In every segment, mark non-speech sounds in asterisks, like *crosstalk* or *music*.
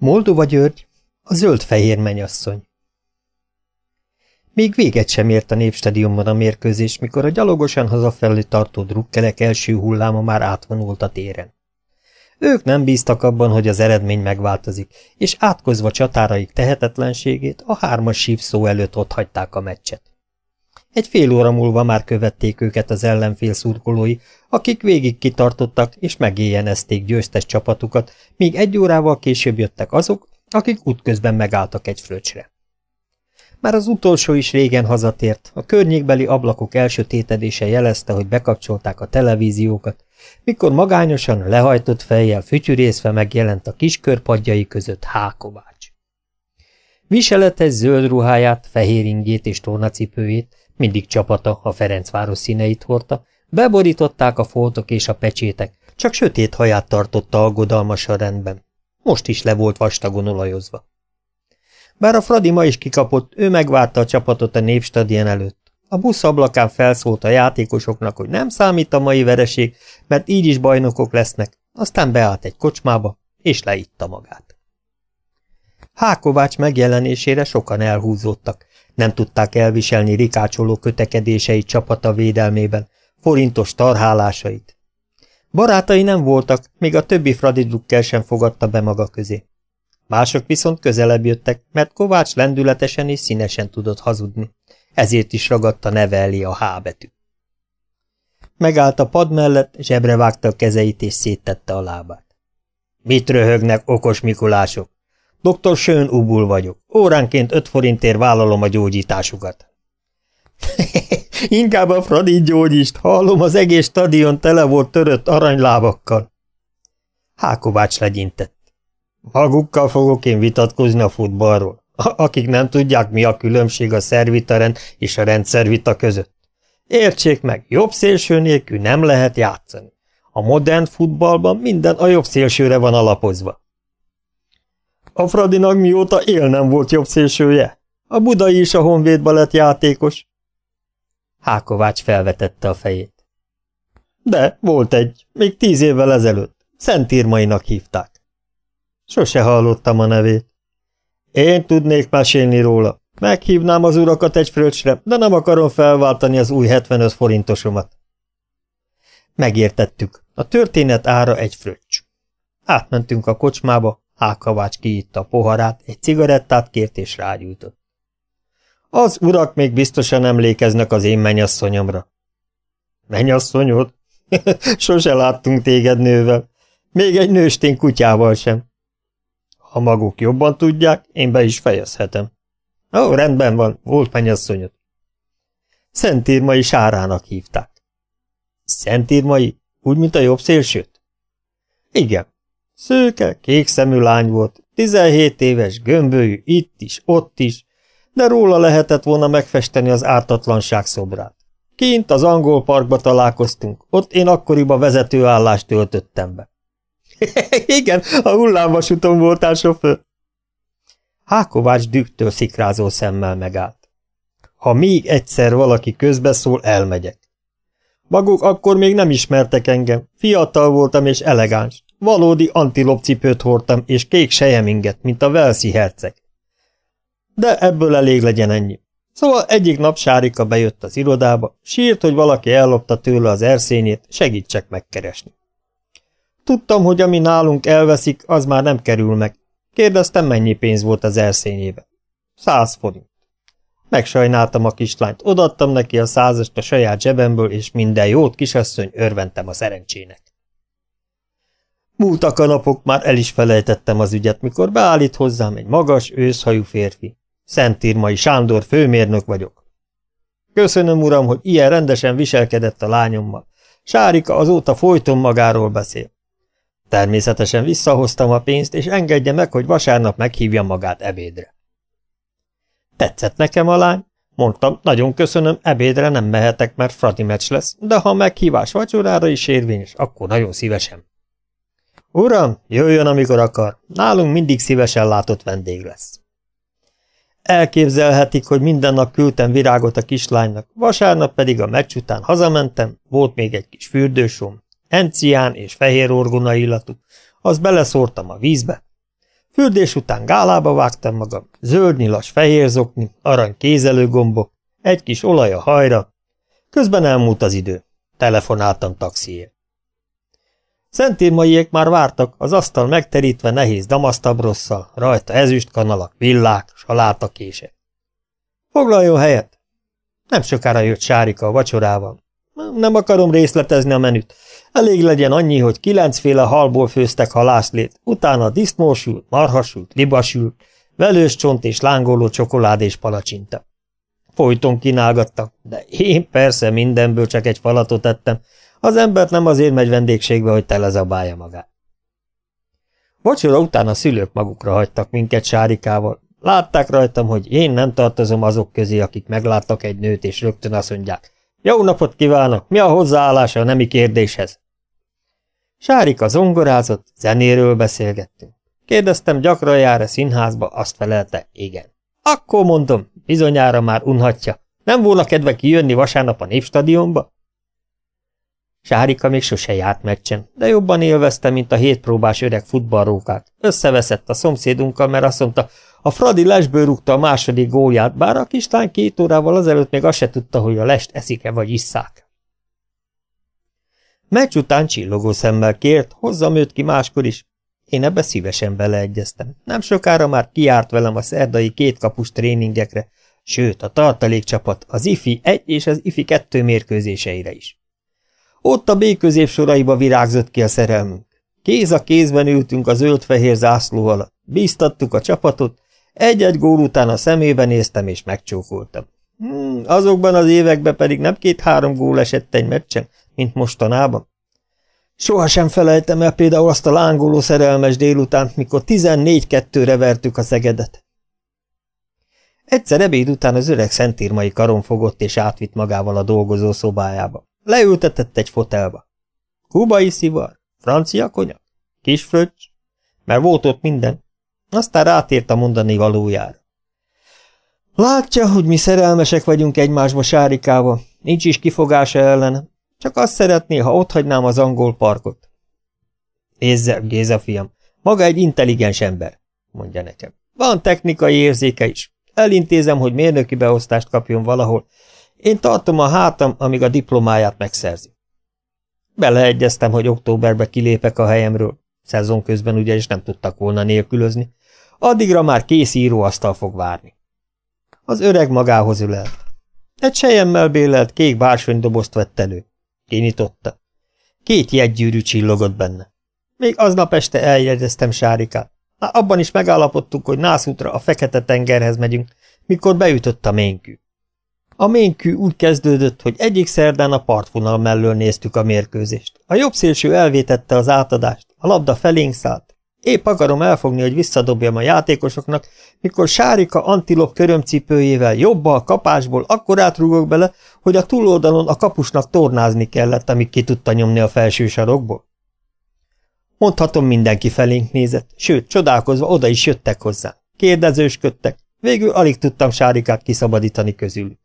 Moldova György, a zöld-fehér menyasszony. Még véget sem ért a népstadionban a mérkőzés, mikor a gyalogosan hazafelé tartó drukkelek első hulláma már átvonult a téren. Ők nem bíztak abban, hogy az eredmény megváltozik, és átkozva csatáraik tehetetlenségét a hármas sív szó előtt hagyták a meccset. Egy fél óra múlva már követték őket az ellenfél szurkolói, akik végig kitartottak és megéjjenezték győztes csapatukat, míg egy órával később jöttek azok, akik útközben megálltak egy fröccsre. Már az utolsó is régen hazatért, a környékbeli ablakok elsötétedése jelezte, hogy bekapcsolták a televíziókat, mikor magányosan, lehajtott fejjel fütyűrészve megjelent a kiskörpadjai között Hákovács. Viseletes zöld ruháját, fehér ingét és tornacipőjét, mindig csapata a Ferencváros színeit hordta, beborították a foltok és a pecsétek, csak sötét haját tartotta aggodalmasan rendben. Most is le volt vastagon olajozva. Bár a Fradi ma is kikapott, ő megvárta a csapatot a népstadion előtt. A busz ablakán felszólt a játékosoknak, hogy nem számít a mai vereség, mert így is bajnokok lesznek, aztán beállt egy kocsmába, és leitta magát. Hákovács megjelenésére sokan elhúzódtak, nem tudták elviselni rikácsoló kötekedéseit csapata védelmében, forintos tarhálásait. Barátai nem voltak, még a többi Fradi drukkel sem fogadta be maga közé. Mások viszont közelebb jöttek, mert Kovács lendületesen és színesen tudott hazudni. Ezért is ragadta neve elé a H betű. Megállt a pad mellett, zsebre vágta a kezeit és széttette a lábát. Mit röhögnek, okos Mikulások? Doktor Sön Ubul vagyok. Óránként öt forintért vállalom a gyógyításukat. *laughs* Inkább a Fradi gyógyist, hallom, az egész stadion tele volt törött aranylábakkal. Hákovács legyintett. Magukkal fogok én vitatkozni a futballról, akik nem tudják, mi a különbség a szervitarend és a rendszervita között. Értsék meg, jobb szélső nélkül nem lehet játszani. A modern futballban minden a jobb szélsőre van alapozva. A Fradinak mióta él nem volt jobb szélsője? A budai is a honvédba lett játékos. Hákovács felvetette a fejét. De, volt egy, még tíz évvel ezelőtt. Szentírmainak hívták. Sose hallottam a nevét. Én tudnék mesélni róla. Meghívnám az urakat egy fröccsre, de nem akarom felváltani az új 75 forintosomat. Megértettük. A történet ára egy fröccs. Átmentünk a kocsmába, Hákavács kiitta a poharát, egy cigarettát kért és rágyújtott. Az urak még biztosan emlékeznek az én mennyasszonyomra. Mennyasszonyod? *laughs* Sose láttunk téged nővel. Még egy nőstény kutyával sem. Ha maguk jobban tudják, én be is fejezhetem. Ó, rendben van, volt mennyasszonyod. Szentírmai sárának hívták. Szentírmai? Úgy, mint a jobb szélsőt? Igen. Szőke, kék szemű lány volt, tizenhét éves, gömbölyű, itt is, ott is, de róla lehetett volna megfesteni az ártatlanság szobrát. Kint az angol parkba találkoztunk, ott én akkoriban vezetőállást töltöttem be. *laughs* Igen, a hullámvasúton voltál sofőr. Hákovács dühtől szikrázó szemmel megállt. Ha még egyszer valaki közbeszól, elmegyek. Maguk akkor még nem ismertek engem. Fiatal voltam és elegáns. Valódi antilopcipőt hordtam, és kék sejeminget, mint a Velszi herceg. De ebből elég legyen ennyi. Szóval egyik nap Sárika bejött az irodába, sírt, hogy valaki ellopta tőle az erszényét, segítsek megkeresni. Tudtam, hogy ami nálunk elveszik, az már nem kerül meg. Kérdeztem, mennyi pénz volt az erszényébe. Száz forint. Megsajnáltam a kislányt, odattam neki a százast a saját zsebemből, és minden jót kisasszony örventem a szerencsének. Múltak a napok, már el is felejtettem az ügyet, mikor beállít hozzám egy magas, őszhajú férfi. Szentírmai Sándor főmérnök vagyok. Köszönöm, uram, hogy ilyen rendesen viselkedett a lányommal. Sárika azóta folyton magáról beszél. Természetesen visszahoztam a pénzt, és engedje meg, hogy vasárnap meghívja magát ebédre. Tetszett nekem a lány? Mondtam, nagyon köszönöm, ebédre nem mehetek, mert fradi meccs lesz, de ha meghívás vacsorára is érvényes, akkor nagyon szívesen. Uram, jöjjön, amikor akar, nálunk mindig szívesen látott vendég lesz. Elképzelhetik, hogy minden nap küldtem virágot a kislánynak, vasárnap pedig a meccs után hazamentem, volt még egy kis fürdősom, encián és fehér orgona illatú, azt beleszórtam a vízbe. Fürdés után gálába vágtam magam, zöld nyilas fehér zokni, arany kézelőgombok, egy kis olaj a hajra. Közben elmúlt az idő. Telefonáltam taxiért. Szentírmaiék már vártak, az asztal megterítve nehéz damasztabrosszal, rajta ezüstkanalak, villák, salátakések. Foglaljon helyet! Nem sokára jött Sárika a vacsorával. Nem akarom részletezni a menüt. Elég legyen annyi, hogy kilencféle halból főztek halászlét, utána disznósült, marhasült, libasült, velős csont és lángoló csokolád és palacsinta. Folyton kínálgattak, de én persze mindenből csak egy falatot ettem, az embert nem azért megy vendégségbe, hogy telezabálja magát. Vacsora után a szülők magukra hagytak minket Sárikával. Látták rajtam, hogy én nem tartozom azok közé, akik megláttak egy nőt, és rögtön azt mondják, jó napot kívánok, mi a hozzáállása a nemi kérdéshez? Sárika zongorázott, zenéről beszélgettünk. Kérdeztem, gyakran jár-e színházba, azt felelte, igen. Akkor mondom, bizonyára már unhatja. Nem volna kedve kijönni vasárnap a Népstadionba? Sárika még sose járt meccsen, de jobban élvezte, mint a hétpróbás öreg futballrókát. Összeveszett a szomszédunkkal, mert azt mondta, a Fradi lesből rúgta a második gólját, bár a kislány két órával azelőtt még azt se tudta, hogy a lest eszik-e vagy isszák. Meccs után csillogó szemmel kért, hozzam őt ki máskor is. Én ebbe szívesen beleegyeztem. Nem sokára már kiárt velem a szerdai kétkapus tréningekre, sőt a tartalékcsapat az IFI 1 és az IFI 2 mérkőzéseire is. Ott a B soraiba virágzott ki a szerelmünk. Kéz a kézben ültünk a zöld-fehér zászló alatt, bíztattuk a csapatot, egy-egy gól után a szemébe néztem és megcsókoltam. Hmm, azokban az években pedig nem két-három gól esett egy meccsen, mint mostanában. Soha sem felejtem el például azt a lángoló szerelmes délután, mikor 14-2-re vertük a szegedet. Egyszer ebéd után az öreg szentírmai karon fogott és átvitt magával a dolgozó szobájába. Leültetett egy fotelba. Kubai szivar, francia konyak, kis fröccs, mert volt ott minden. Aztán rátért a mondani valójára. Látja, hogy mi szerelmesek vagyunk egymásba Sárikával, nincs is kifogása ellenem. Csak azt szeretné, ha otthagynám az angol parkot. Nézze, Géza fiam, maga egy intelligens ember, mondja nekem. Van technikai érzéke is. Elintézem, hogy mérnöki beosztást kapjon valahol. Én tartom a hátam, amíg a diplomáját megszerzi. Beleegyeztem, hogy októberbe kilépek a helyemről. Szezon közben ugyanis nem tudtak volna nélkülözni. Addigra már kész íróasztal fog várni. Az öreg magához ülelt. Egy sejemmel bélelt kék bársonydobozt vett elő. Kinyitotta. Két jegygyűrű csillogott benne. Még aznap este eljegyeztem Sárikát. Már abban is megállapodtuk, hogy nászútra a Fekete-tengerhez megyünk, mikor beütött a ménkű. A ménkű úgy kezdődött, hogy egyik szerdán a partvonal mellől néztük a mérkőzést. A jobb szélső elvétette az átadást, a labda felénk szállt. Épp akarom elfogni, hogy visszadobjam a játékosoknak, mikor Sárika antilop körömcipőjével jobbal kapásból akkor átrúgok bele, hogy a túloldalon a kapusnak tornázni kellett, amíg ki tudta nyomni a felső sarokból. Mondhatom, mindenki felénk nézett, sőt, csodálkozva oda is jöttek hozzá. Kérdezősködtek, végül alig tudtam Sárikát kiszabadítani közülük.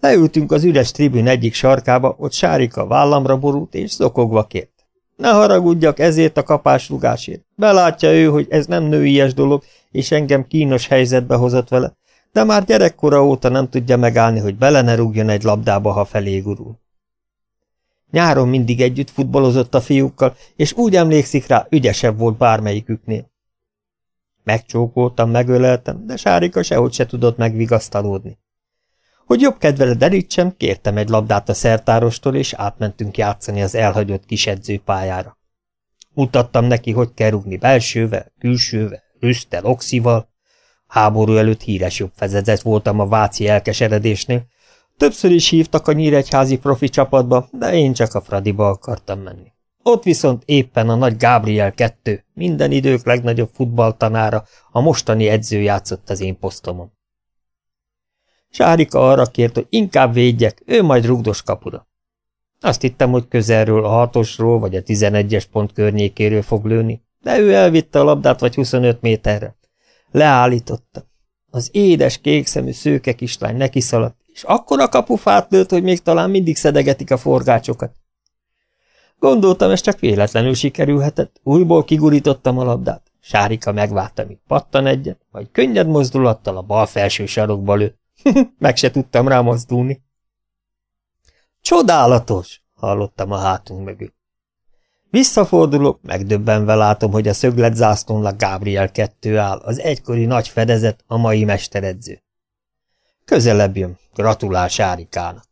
Leültünk az üres tribün egyik sarkába, ott Sárika vállamra borult és zokogva kért. Ne haragudjak ezért a kapásrugásért. Belátja ő, hogy ez nem nőies dolog, és engem kínos helyzetbe hozott vele, de már gyerekkora óta nem tudja megállni, hogy bele ne rúgjon egy labdába, ha felé gurul. Nyáron mindig együtt futballozott a fiúkkal, és úgy emlékszik rá, ügyesebb volt bármelyiküknél. Megcsókoltam, megöleltem, de Sárika sehogy se tudott megvigasztalódni. Hogy jobb kedvele derítsem, kértem egy labdát a szertárostól, és átmentünk játszani az elhagyott kis edzőpályára. Mutattam neki, hogy kell rúgni belsővel, külsővel, rüsztel, oxival. Háború előtt híres jobb fezezet voltam a váci elkeseredésnél. Többször is hívtak a nyíregyházi profi csapatba, de én csak a Fradiba akartam menni. Ott viszont éppen a nagy Gabriel 2, minden idők legnagyobb futballtanára, a mostani edző játszott az én posztomon. Sárika arra kért, hogy inkább védjek, ő majd rugdos kapura. Azt hittem, hogy közelről a hatosról vagy a tizenegyes pont környékéről fog lőni, de ő elvitte a labdát vagy 25 méterre. Leállította. Az édes, kékszemű szőke kislány neki szaladt, és akkor a kapufát lőtt, hogy még talán mindig szedegetik a forgácsokat. Gondoltam, ez csak véletlenül sikerülhetett, újból kigurítottam a labdát. Sárika megvárta, míg pattan egyet, majd könnyed mozdulattal a bal felső sarokba lő. *laughs* Meg se tudtam rá mozdulni. Csodálatos! hallottam a hátunk mögül. Visszafordulok, megdöbbenve látom, hogy a szöglet zászlónnak Gabriel kettő áll, az egykori nagy fedezet, a mai mesteredző. Közelebb jön, gratulál Sárikának.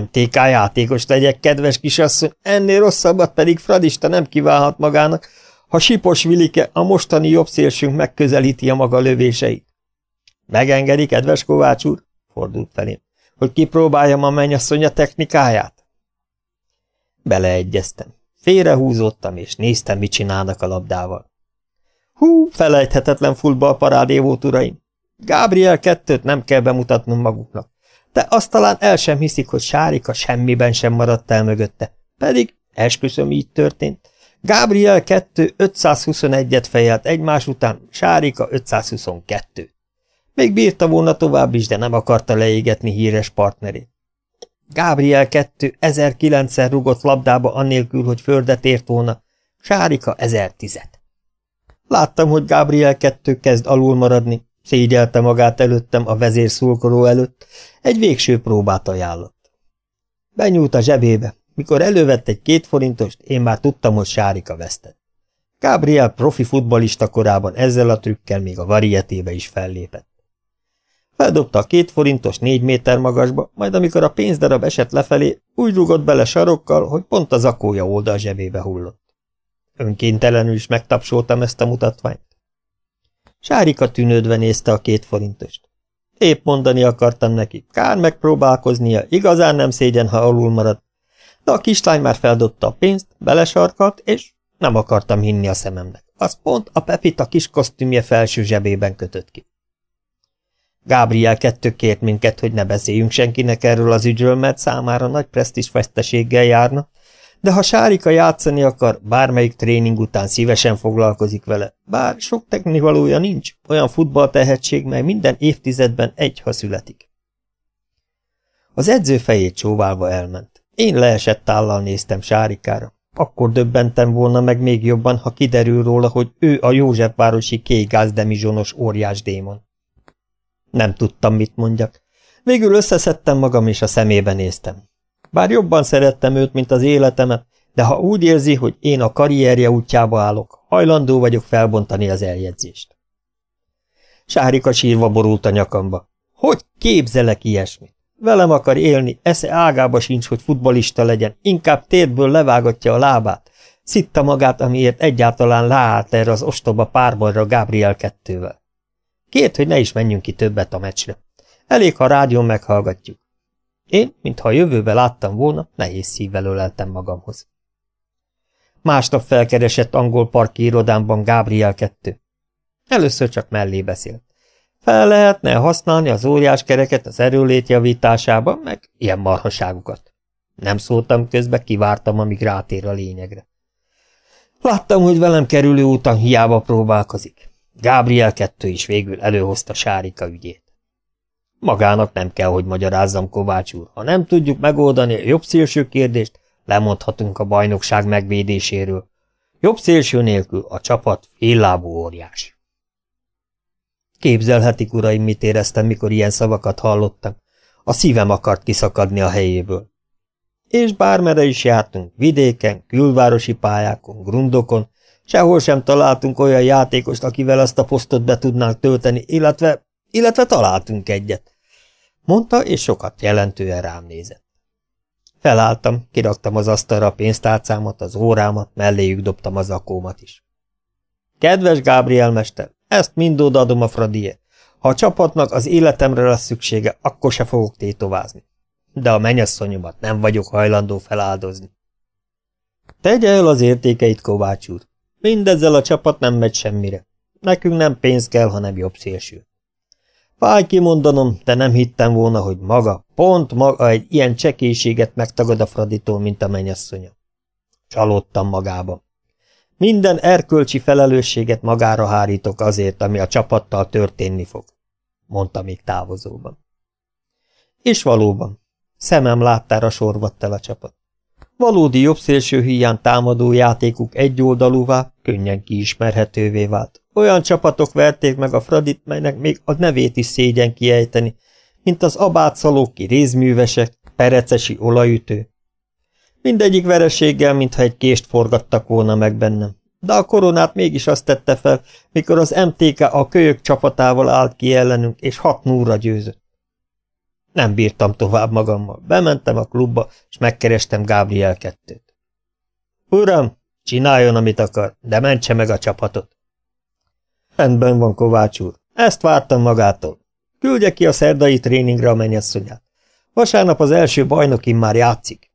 MTK játékos legyek, kedves kisasszony, ennél rosszabbat pedig Fradista nem kívánhat magának, ha Sipos Vilike, a mostani jobb szélsünk megközelíti a maga lövéseit. Megengedi, kedves Kovács úr? fordult felém, hogy kipróbáljam a mennyasszonya technikáját? Beleegyeztem. Félrehúzottam, és néztem, mit csinálnak a labdával. Hú, felejthetetlen futballparádé volt, uraim! Gabriel kettőt nem kell bemutatnom maguknak. De azt talán el sem hiszik, hogy Sárika semmiben sem maradt el mögötte. Pedig, esküszöm, így történt. Gabriel 2 521-et fejelt egymás után, Sárika 522. Még bírta volna tovább is, de nem akarta leégetni híres partnerét. Gabriel 2 1009-szer rugott labdába annélkül, hogy földet ért volna, Sárika 1010-et. Láttam, hogy Gabriel 2 kezd alul maradni, szégyelte magát előttem a vezér szulkoló előtt, egy végső próbát ajánlott. Benyúlt a zsebébe, mikor elővett egy két forintost, én már tudtam, hogy Sárika vesztett. Gabriel profi futbalista korában ezzel a trükkel még a varietébe is fellépett. Feldobta a két forintos négy méter magasba, majd amikor a pénzdarab esett lefelé, úgy rugott bele sarokkal, hogy pont az akója oldal zsebébe hullott. Önkéntelenül is megtapsoltam ezt a mutatványt. Sárika tűnődve nézte a két forintost. Épp mondani akartam neki, kár megpróbálkoznia, igazán nem szégyen, ha alul marad, de a kislány már feldobta a pénzt, belesarkalt, és nem akartam hinni a szememnek. Az pont a Pepita kis kosztümje felső zsebében kötött ki. Gábriel kettő kért minket, hogy ne beszéljünk senkinek erről az ügyről, mert számára nagy presztis veszteséggel járna, de ha Sárika játszani akar, bármelyik tréning után szívesen foglalkozik vele, bár sok teknivalója nincs, olyan futballtehetség, mely minden évtizedben egy, ha születik. Az edző fejét csóválva elment. Én leesett állal néztem Sárikára. Akkor döbbentem volna meg még jobban, ha kiderül róla, hogy ő a Józsefvárosi kégázdemizsonos óriás démon. Nem tudtam, mit mondjak. Végül összeszedtem magam, és a szemébe néztem. Bár jobban szerettem őt, mint az életemet, de ha úgy érzi, hogy én a karrierje útjába állok, hajlandó vagyok felbontani az eljegyzést. Sárika sírva borult a nyakamba. Hogy képzelek ilyesmit? Velem akar élni, esze ágába sincs, hogy futbalista legyen, inkább térből levágatja a lábát. Szitta magát, amiért egyáltalán leállt erre az ostoba párbalra Gabriel kettővel. Kért, hogy ne is menjünk ki többet a meccsre. Elég, ha a rádión meghallgatjuk. Én, mintha a jövőbe láttam volna, nehéz szívvel öleltem magamhoz. Másnap felkeresett angol parki irodámban Gabriel kettő. Először csak mellé beszélt. Fel lehetne használni az óriás kereket az erőlét javításában, meg ilyen marhaságukat. Nem szóltam közbe, kivártam, amíg rátér a lényegre. Láttam, hogy velem kerülő úton hiába próbálkozik. Gábriel kettő is végül előhozta Sárika ügyét. Magának nem kell, hogy magyarázzam, Kovács úr. Ha nem tudjuk megoldani a jobb szélső kérdést, lemondhatunk a bajnokság megvédéséről. Jobb szélső nélkül a csapat féllábú óriás. Képzelhetik, uraim, mit éreztem, mikor ilyen szavakat hallottam. A szívem akart kiszakadni a helyéből. És bármere is jártunk, vidéken, külvárosi pályákon, grundokon, Sehol sem találtunk olyan játékost, akivel azt a posztot be tudnánk tölteni, illetve, illetve találtunk egyet. Mondta, és sokat jelentően rám nézett. Felálltam, kiraktam az asztalra a pénztárcámat, az órámat, melléjük dobtam az akómat is. Kedves Gábriel mester, ezt mind odaadom a Fradié. Ha a csapatnak az életemre lesz szüksége, akkor se fogok tétovázni. De a mennyasszonyomat nem vagyok hajlandó feláldozni. Tegye el az értékeit, Kovács úr. Mindezzel a csapat nem megy semmire. Nekünk nem pénz kell, hanem jobb szélső. Fáj kimondanom, de nem hittem volna, hogy maga, pont maga egy ilyen csekélységet megtagad a Fraditól, mint a mennyasszonya. Csalódtam magába. Minden erkölcsi felelősséget magára hárítok azért, ami a csapattal történni fog, mondta még távozóban. És valóban, szemem láttára sorvadt el a csapat. Valódi jobbszélső híján támadó játékuk egyoldalúvá, könnyen kiismerhetővé vált. Olyan csapatok verték meg a Fradit, melynek még a nevét is szégyen kiejteni, mint az abátszalóki rézművesek, perecesi olajütő. Mindegyik vereséggel, mintha egy kést forgattak volna meg bennem. De a koronát mégis azt tette fel, mikor az MTK a kölyök csapatával állt ki ellenünk, és hat núra győzött. Nem bírtam tovább magammal. Bementem a klubba, és megkerestem Gabriel kettőt. Uram, csináljon, amit akar, de mentse meg a csapatot. Rendben van, Kovács úr. Ezt vártam magától. Küldje ki a szerdai tréningre a mennyasszonyát. Vasárnap az első bajnokin már játszik.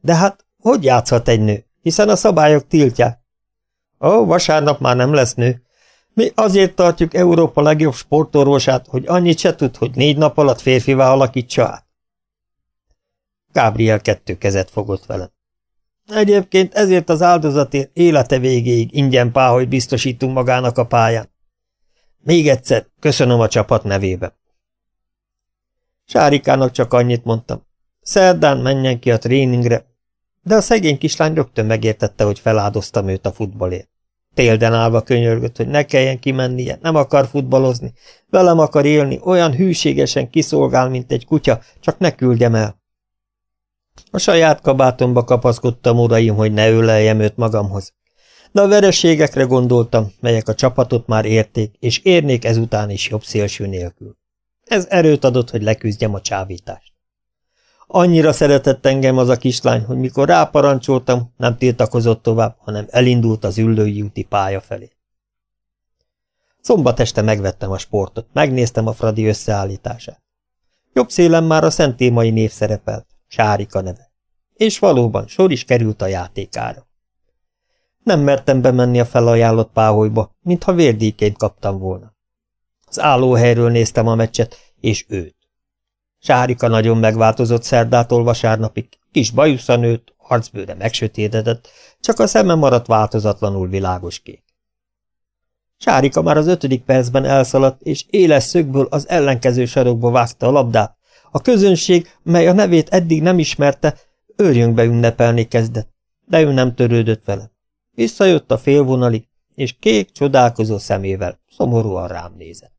De hát, hogy játszhat egy nő, hiszen a szabályok tiltják? Ó, vasárnap már nem lesz nő. Mi azért tartjuk Európa legjobb sportorvosát, hogy annyit se tud, hogy négy nap alatt férfivá alakítsa át. Gabriel kettő kezet fogott velem. Egyébként ezért az áldozatért élete végéig ingyen páholy biztosítunk magának a pályán. Még egyszer köszönöm a csapat nevébe. Sárikának csak annyit mondtam. Szerdán menjen ki a tréningre, de a szegény kislány rögtön megértette, hogy feláldoztam őt a futballért. Télden állva könyörgött, hogy ne kelljen kimennie, nem akar futballozni, velem akar élni, olyan hűségesen kiszolgál, mint egy kutya, csak ne küldjem el. A saját kabátomba kapaszkodtam, uraim, hogy ne öleljem őt magamhoz. De a vereségekre gondoltam, melyek a csapatot már érték, és érnék ezután is jobb szélső nélkül. Ez erőt adott, hogy leküzdjem a csávítást. Annyira szeretett engem az a kislány, hogy mikor ráparancsoltam, nem tiltakozott tovább, hanem elindult az üllői úti pálya felé. Szombat este megvettem a sportot, megnéztem a Fradi összeállítását. Jobb szélen már a szentémai név szerepelt, Sárika neve. És valóban sor is került a játékára. Nem mertem bemenni a felajánlott páholyba, mintha vérdíként kaptam volna. Az állóhelyről néztem a meccset, és őt. Sárika nagyon megváltozott szerdától vasárnapig, kis bajusza nőtt, arcbőre megsötétedett, csak a szeme maradt változatlanul világos kék. Sárika már az ötödik percben elszaladt, és éles szögből az ellenkező sarokba vágta a labdát. A közönség, mely a nevét eddig nem ismerte, őrjönkbe ünnepelni kezdett, de ő nem törődött vele. Visszajött a félvonalig, és kék, csodálkozó szemével szomorúan rám nézett.